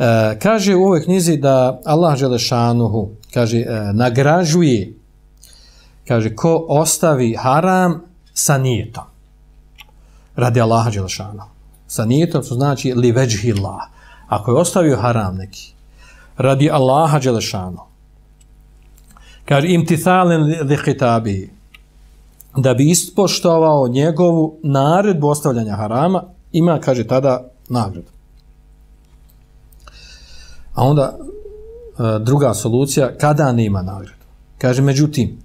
E, kaže u ovoj knjizi da Allah Želešanuhu kaže, e, nagražuje kaže, ko ostavi haram sa nijetom. Radi Allaha Želešanuhu. Sa nijetom su znači li veđhillah. Ako je ostavio haram neki, radi Allaha Želešanuhu, kaže imtithalen li hitabi, da bi ispoštovao njegovu naredbu ostavljanja harama, ima, kaže, tada nagradu. A onda e, druga solucija, kada nema nagradu? Kaže, međutim,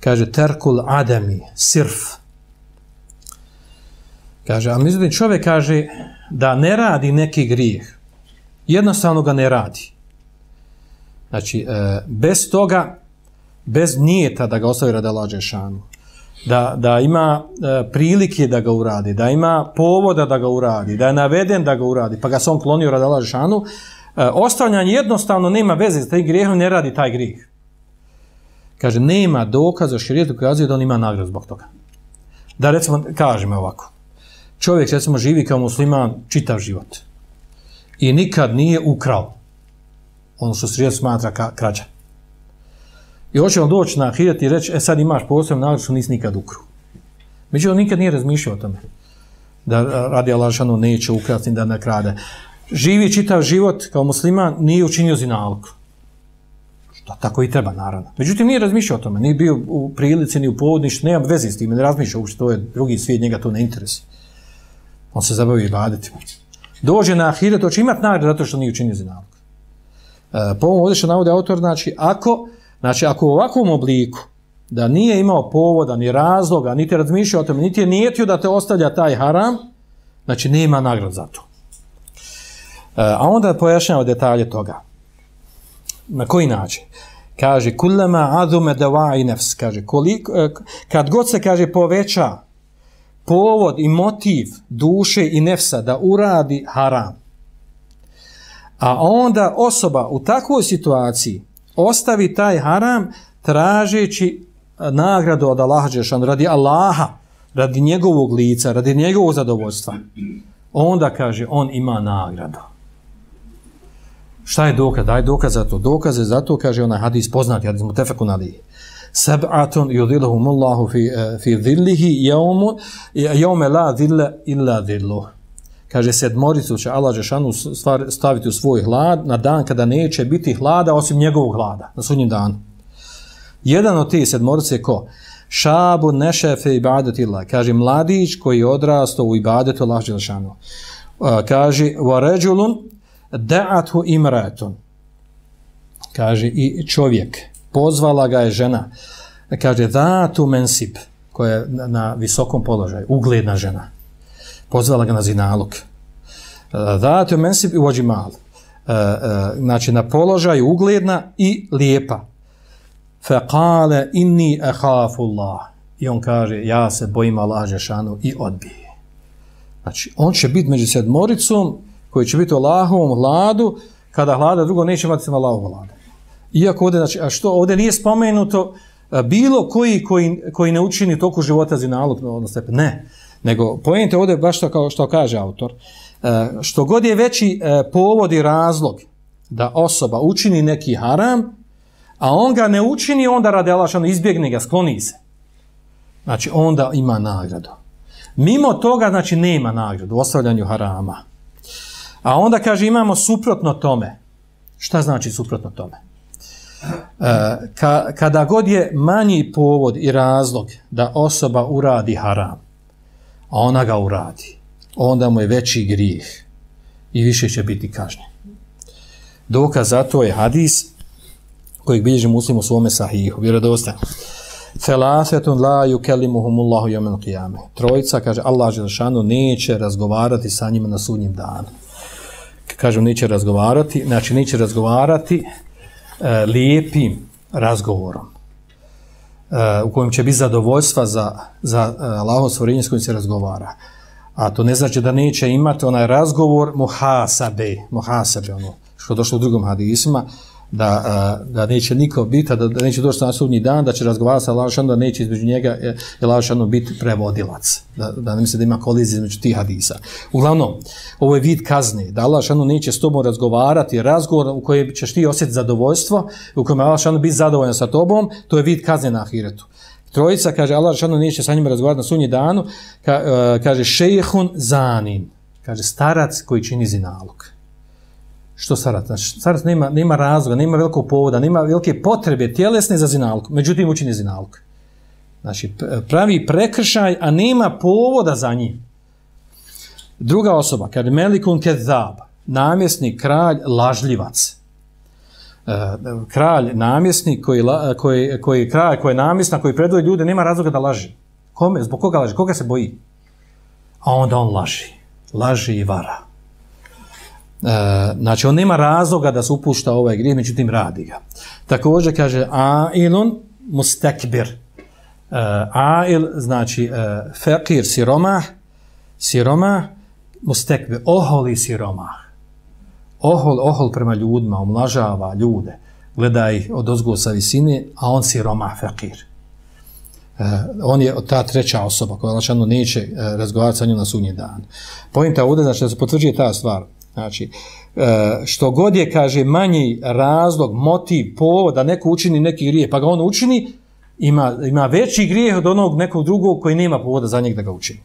kaže, terkul adami, sirf. Kaže, a međutim, čovjek kaže da ne radi neki grijeh. Jednostavno ga ne radi. Znači, e, bez toga, bez nijeta da ga ostavi rada lađe šanu, da, da ima e, prilike da ga uradi, da ima povoda da ga uradi, da je naveden da ga uradi, pa ga se on klonio rada lađe šanu, E, ostavljanje jednostavno nema veze s taj grijehom, ne radi taj grijeh. Kaže, nema dokaza širijetu kazuje da on ima nagradu zbog toga. Da recimo, kažemo ovako, čovjek recimo živi kao musliman čitav život i nikad nije ukrao ono što širijet smatra ka, krađa. I hoće on doći na hiret i reći, e sad imaš posebno nagradu što nisi nikad ukru. Međutim, on nikad nije razmišljao o tome da radi Allah neće ukrati da ne krade živi čitav život kao musliman, nije učinio zinalku. Što tako i treba, naravno. Međutim, nije razmišljao o tome, nije bio u prilici, ni u povodništu, nema veze s tim, ne razmišljao uopšte, to je drugi svijet, njega to ne interesi. On se zabavi i badetima. Dođe na ahiret, to će imati nagradu zato što nije učinio zinalku. E, po ovom ovdje što navode autor, znači, ako, znači, ako u ovakvom obliku, da nije imao povoda, ni razloga, niti razmišljao o tome, niti je nijetio da te ostavlja taj haram, znači, nema nagrad za to. E, a onda pojašnjava detalje toga. Na koji način? Kaže, kullama azume davai nefs, kaže, koliko, e, kad god se, kaže, poveća povod i motiv duše i nefsa da uradi haram, a onda osoba u takvoj situaciji ostavi taj haram tražeći e, nagradu od Allaha Đešan, radi Allaha, radi njegovog lica, radi njegovog zadovoljstva, onda kaže, on ima nagradu. Šta je dokaz? Daj dokaz za to. Dokaze za to, kaže onaj hadis poznati, hadis mutefakun ali. Sab'atun yudhiluhum Allahu fi, eh, fi dhillihi jaumu, jaume la dhilla illa dhilluh. Kaže, sedmoricu će Allah Žešanu staviti u svoj hlad na dan kada neće biti hlada osim njegovog hlada, na sudnjim danu. Jedan od tih sedmorice je ko? Šabu nešefe ibadetila. Kaže, mladić koji je odrastao u ibadetu Allah Žešanu. Uh, eh, kaže, wa ređulun da'athu imratun. Kaže i čovjek. Pozvala ga je žena. Kaže datu mensib koja je na, na visokom položaju ugledna žena. Pozvala ga na zinalog. Datu mensib i uođi mal e, e, znači na položaju ugledna i lijepa. Fa kale inni ehafullah. I on kaže ja se bojim Allah Žešanu i odbije znači on će biti među sedmoricom koji će biti u Allahovom hladu, kada hlada drugo neće imati na Allahovom hladu. Iako ovdje, znači, a što ovdje nije spomenuto bilo koji koji, koji ne učini toku života zinalog, odnosno ne, nego pojente ovdje baš to kao što kaže autor, što god je veći povod i razlog da osoba učini neki haram, a on ga ne učini, onda radi Allahšano, izbjegne ga, skloni se. Znači, onda ima nagradu. Mimo toga, znači, nema nagradu u ostavljanju harama. A onda kaže imamo suprotno tome. Šta znači suprotno tome? E, ka, kada god je manji povod i razlog da osoba uradi haram, a ona ga uradi, onda mu je veći grijeh i više će biti kažnjen. Dokaz za to je hadis kojeg bilježi muslim u svome sahihu, vjerodostajan. Felafetun la yukellimuhumullahu yawmal qiyamah. Trojica kaže Allah dželle neće razgovarati sa njima na sudnjem danu kažem, neće razgovarati, znači neće razgovarati e, lijepim razgovorom e, u kojem će biti zadovoljstva za, za e, Allaho stvorenje s kojim se razgovara. A to ne znači da neće imati onaj razgovor muhasabe, muhasabe, ono što je došlo u drugom hadisima, da, da neće niko biti, da, da neće doći na sudnji dan, da će razgovarati sa Allahom, da neće između njega e, i Allahom biti prevodilac, da, da ne misle da ima kolizije između tih hadisa. Uglavnom, ovo je vid kazne, da Allahom neće s tobom razgovarati, razgovor u kojem ćeš ti osjetiti zadovoljstvo, u kojem Allahom biti zadovoljan sa tobom, to je vid kazne na ahiretu. Trojica, kaže, Allah šano neće sa njima razgovarati na sunji danu, ka, e, kaže, šejehun zanin, kaže, starac koji čini zinalog. Što sarat? Znači, sarat nema, nema razloga, nema velikog povoda, nema velike potrebe tjelesne za zinalku. međutim učini zinalku. Znači, pravi prekršaj, a nema povoda za njim. Druga osoba, kad melikun kezab, namjesnik, kralj, lažljivac. E, kralj, namjesnik, koji, koji, koji kralj, koji je namjesnik, koji predvoje ljude, nema razloga da laži. Kome? Zbog koga laži? Koga se boji? A onda on laži. Laži i vara. E, znači, on nema razloga da se upušta ovaj grijeh, međutim radi ga. Također kaže, ailun mustekbir. Uh, e, ail, znači, e, uh, fekir, siromah, siromah, mustekbir, oholi siromah ohol, ohol prema ljudima, omlažava ljude, gleda ih od ozgo sa visine, a on siroma fakir. Uh, on je ta treća osoba koja lačano neće uh, razgovarati sa njom na sunji dan. Pojenta ovdje, znači da se potvrđuje ta stvar. Znači, e, što god je, kaže, manji razlog, motiv, povod da neko učini neki grijeh, pa ga on učini, ima, ima veći grijeh od onog nekog drugog koji nema povoda za njeg da ga učini.